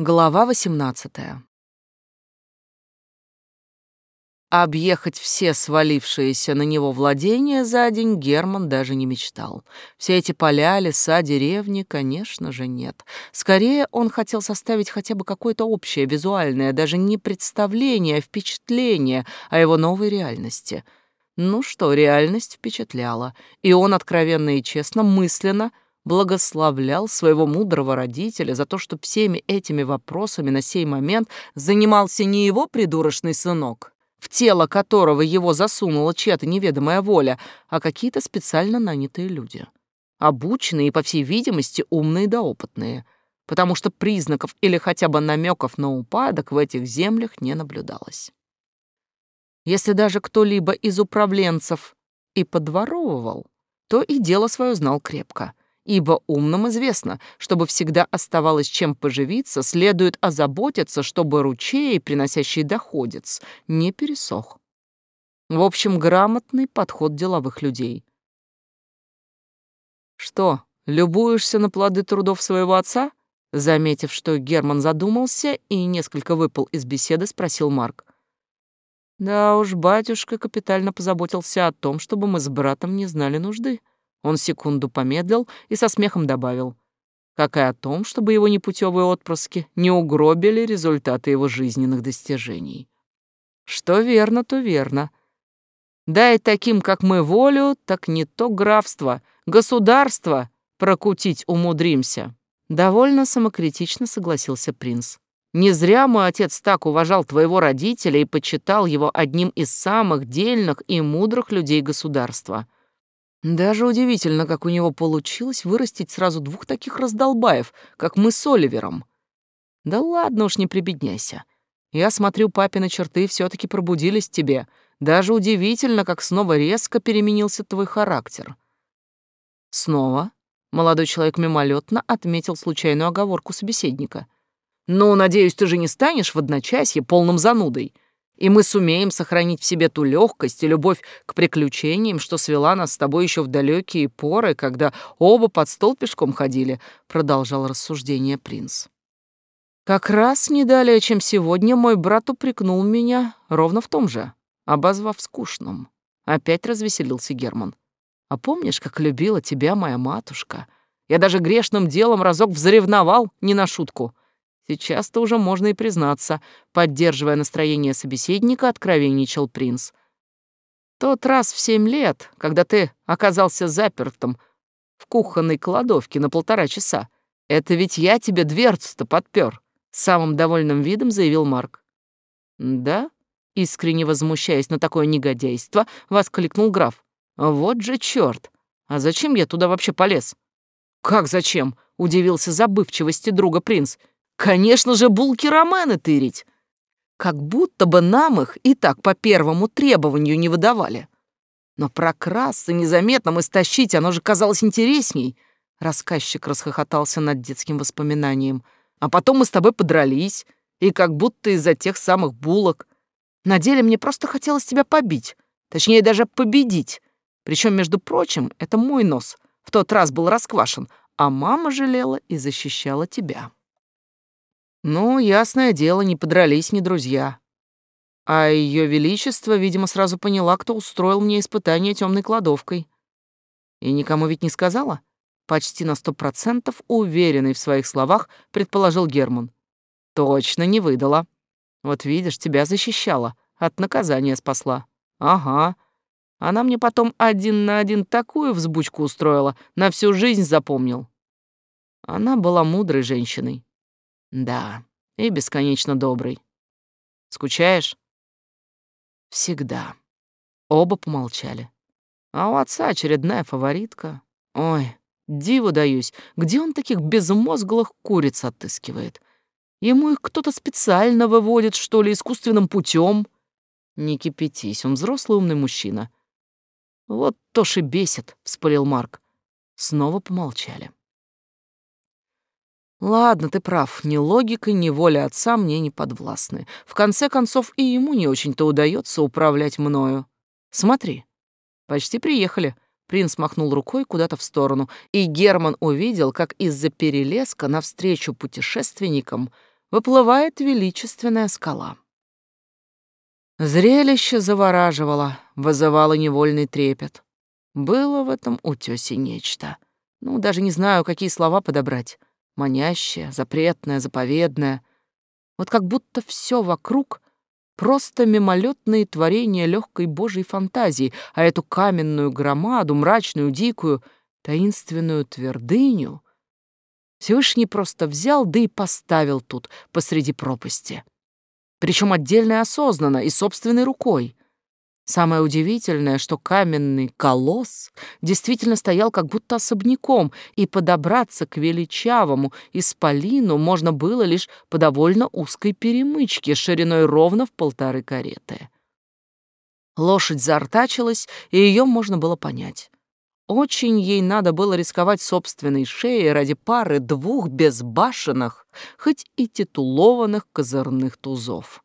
Глава 18. Объехать все свалившиеся на него владения за день Герман даже не мечтал. Все эти поля, леса, деревни, конечно же, нет. Скорее, он хотел составить хотя бы какое-то общее, визуальное, даже не представление, а впечатление о его новой реальности. Ну что, реальность впечатляла, и он откровенно и честно, мысленно – благословлял своего мудрого родителя за то, что всеми этими вопросами на сей момент занимался не его придурочный сынок, в тело которого его засунула чья-то неведомая воля, а какие-то специально нанятые люди. Обученные и, по всей видимости, умные да опытные, потому что признаков или хотя бы намеков на упадок в этих землях не наблюдалось. Если даже кто-либо из управленцев и подворовывал, то и дело свое знал крепко ибо умным известно, чтобы всегда оставалось чем поживиться, следует озаботиться, чтобы ручей, приносящий доходец, не пересох. В общем, грамотный подход деловых людей. «Что, любуешься на плоды трудов своего отца?» Заметив, что Герман задумался и несколько выпал из беседы, спросил Марк. «Да уж, батюшка капитально позаботился о том, чтобы мы с братом не знали нужды», он секунду помедлил и со смехом добавил, как и о том, чтобы его непутевые отпрыски не угробили результаты его жизненных достижений. Что верно, то верно. Дай таким, как мы, волю, так не то графство, государство прокутить умудримся. Довольно самокритично согласился принц. Не зря мой отец так уважал твоего родителя и почитал его одним из самых дельных и мудрых людей государства — даже удивительно, как у него получилось вырастить сразу двух таких раздолбаев, как мы с Оливером. Да ладно уж, не прибедняйся. Я смотрю, папины черты все таки пробудились тебе. Даже удивительно, как снова резко переменился твой характер. Снова молодой человек мимолетно отметил случайную оговорку собеседника. «Ну, надеюсь, ты же не станешь в одночасье полным занудой и мы сумеем сохранить в себе ту легкость и любовь к приключениям, что свела нас с тобой еще в далекие поры, когда оба под стол пешком ходили», — продолжал рассуждение принц. «Как раз не далее, чем сегодня, мой брат упрекнул меня ровно в том же, обозвав скучным». Опять развеселился Герман. «А помнишь, как любила тебя моя матушка? Я даже грешным делом разок взревновал, не на шутку». Сейчас-то уже можно и признаться, поддерживая настроение собеседника, откровенничал принц. Тот раз в семь лет, когда ты оказался запертым в кухонной кладовке на полтора часа, это ведь я тебе дверцу-то подпер, самым довольным видом заявил Марк. Да? Искренне возмущаясь на такое негодяйство, воскликнул граф. Вот же чёрт! А зачем я туда вообще полез? Как зачем? Удивился забывчивости друга принц. Конечно же, булки романы тырить. Как будто бы нам их и так по первому требованию не выдавали. Но прокрасться и стащить, оно же казалось интересней. Рассказчик расхохотался над детским воспоминанием. А потом мы с тобой подрались, и как будто из-за тех самых булок. На деле мне просто хотелось тебя побить, точнее даже победить. Причем, между прочим, это мой нос в тот раз был расквашен, а мама жалела и защищала тебя. Ну, ясное дело, не подрались ни друзья. А ее величество, видимо, сразу поняла, кто устроил мне испытание темной кладовкой. И никому ведь не сказала? Почти на сто процентов уверенный в своих словах, предположил Герман. Точно не выдала. Вот видишь, тебя защищала, от наказания спасла. Ага. Она мне потом один на один такую взбучку устроила, на всю жизнь запомнил. Она была мудрой женщиной. Да, и бесконечно добрый. Скучаешь? Всегда. Оба помолчали. А у отца очередная фаворитка. Ой, диву даюсь, где он таких безмозглых куриц отыскивает? Ему их кто-то специально выводит, что ли, искусственным путем? Не кипятись, он взрослый умный мужчина. Вот то и бесит, вспылил Марк. Снова помолчали. Ладно, ты прав, ни логика, ни воля отца мне не подвластны. В конце концов, и ему не очень-то удается управлять мною. Смотри, почти приехали. Принц махнул рукой куда-то в сторону, и Герман увидел, как из-за перелеска навстречу путешественникам выплывает величественная скала. Зрелище завораживало, вызывало невольный трепет. Было в этом утёсе нечто. Ну, даже не знаю, какие слова подобрать. Манящее, запретное, заповедное. Вот как будто все вокруг — просто мимолетные творения легкой божьей фантазии, а эту каменную громаду, мрачную, дикую, таинственную твердыню Всевышний просто взял, да и поставил тут, посреди пропасти. Причем отдельно и осознанно, и собственной рукой. Самое удивительное, что каменный колосс действительно стоял как будто особняком, и подобраться к величавому исполину можно было лишь по довольно узкой перемычке шириной ровно в полторы кареты. Лошадь заортачилась, и ее можно было понять. Очень ей надо было рисковать собственной шеей ради пары двух безбашенных, хоть и титулованных козырных тузов.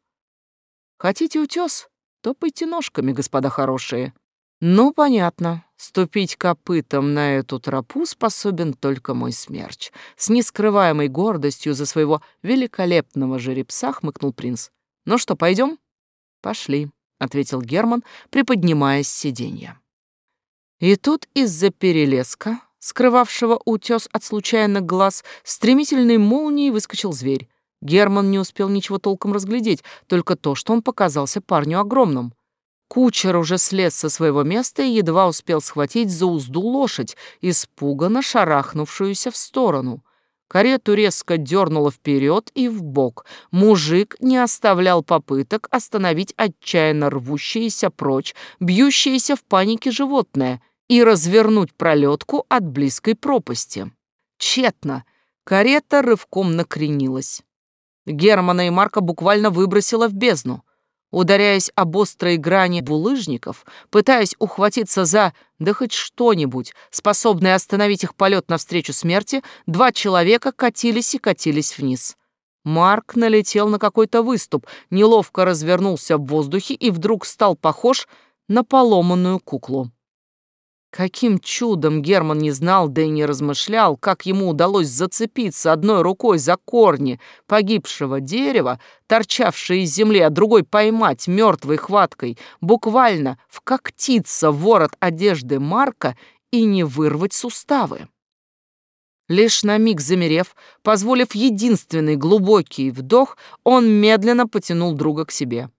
Хотите утес? Топайте ножками, господа хорошие. Ну, понятно, ступить копытом на эту тропу способен только мой смерч. С нескрываемой гордостью за своего великолепного жеребца хмыкнул принц. Ну что, пойдем? Пошли, ответил Герман, приподнимаясь с сиденья. И тут из-за перелеска, скрывавшего утес от случайных глаз, стремительной молнией выскочил зверь. Герман не успел ничего толком разглядеть, только то, что он показался парню огромным. Кучер уже слез со своего места и едва успел схватить за узду лошадь, испуганно шарахнувшуюся в сторону. Карету резко дернуло вперед и в бок. Мужик не оставлял попыток остановить отчаянно рвущееся прочь, бьющееся в панике животное — и развернуть пролетку от близкой пропасти. Тщетно. Карета рывком накренилась. Германа и Марка буквально выбросила в бездну. Ударяясь об острые грани булыжников, пытаясь ухватиться за, да хоть что-нибудь, способное остановить их полет навстречу смерти, два человека катились и катились вниз. Марк налетел на какой-то выступ, неловко развернулся в воздухе и вдруг стал похож на поломанную куклу. Каким чудом Герман не знал, да и не размышлял, как ему удалось зацепиться одной рукой за корни погибшего дерева, торчавшие из земли, а другой поймать мертвой хваткой, буквально вкоктиться в ворот одежды Марка и не вырвать суставы. Лишь на миг замерев, позволив единственный глубокий вдох, он медленно потянул друга к себе.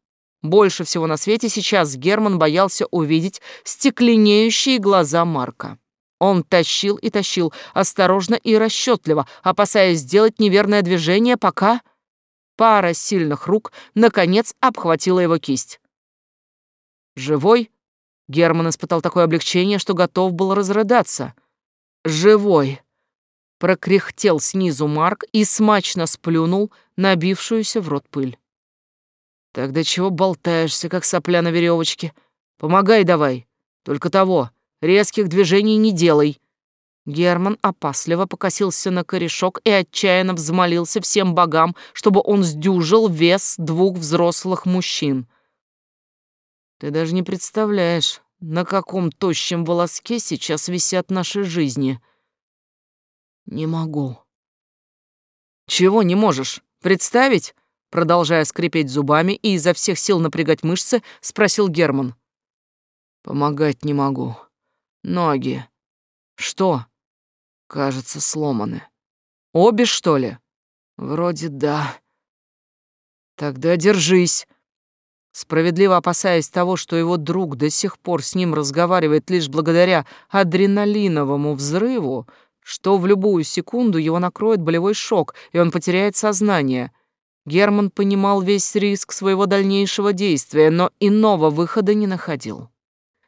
Больше всего на свете сейчас Герман боялся увидеть стекленеющие глаза Марка. Он тащил и тащил, осторожно и расчетливо, опасаясь сделать неверное движение, пока пара сильных рук наконец обхватила его кисть. «Живой?» Герман испытал такое облегчение, что готов был разрыдаться. «Живой!» Прокряхтел снизу Марк и смачно сплюнул набившуюся в рот пыль. Тогда чего болтаешься, как сопля на веревочке? Помогай давай. Только того, резких движений не делай. Герман опасливо покосился на корешок и отчаянно взмолился всем богам, чтобы он сдюжил вес двух взрослых мужчин. Ты даже не представляешь, на каком тощем волоске сейчас висят наши жизни. Не могу. Чего не можешь? Представить? Продолжая скрипеть зубами и изо всех сил напрягать мышцы, спросил Герман. «Помогать не могу. Ноги. Что? Кажется, сломаны. Обе, что ли? Вроде да. Тогда держись». Справедливо опасаясь того, что его друг до сих пор с ним разговаривает лишь благодаря адреналиновому взрыву, что в любую секунду его накроет болевой шок, и он потеряет сознание — Герман понимал весь риск своего дальнейшего действия, но иного выхода не находил.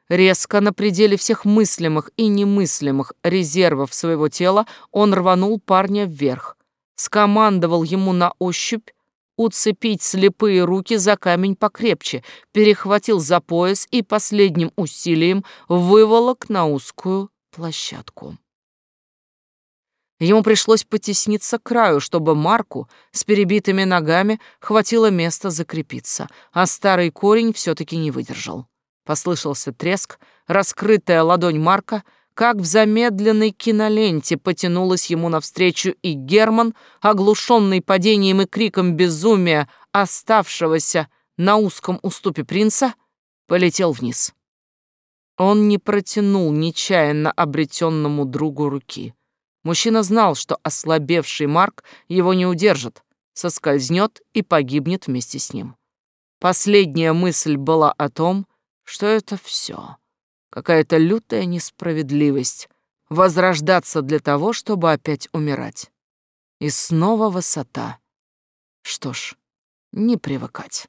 Резко на пределе всех мыслимых и немыслимых резервов своего тела он рванул парня вверх, скомандовал ему на ощупь уцепить слепые руки за камень покрепче, перехватил за пояс и последним усилием выволок на узкую площадку. Ему пришлось потесниться к краю, чтобы Марку с перебитыми ногами хватило места закрепиться, а старый корень все таки не выдержал. Послышался треск, раскрытая ладонь Марка как в замедленной киноленте потянулась ему навстречу, и Герман, оглушенный падением и криком безумия, оставшегося на узком уступе принца, полетел вниз. Он не протянул нечаянно обретенному другу руки. Мужчина знал, что ослабевший Марк его не удержит, соскользнет и погибнет вместе с ним. Последняя мысль была о том, что это все. Какая-то лютая несправедливость. Возрождаться для того, чтобы опять умирать. И снова высота. Что ж, не привыкать.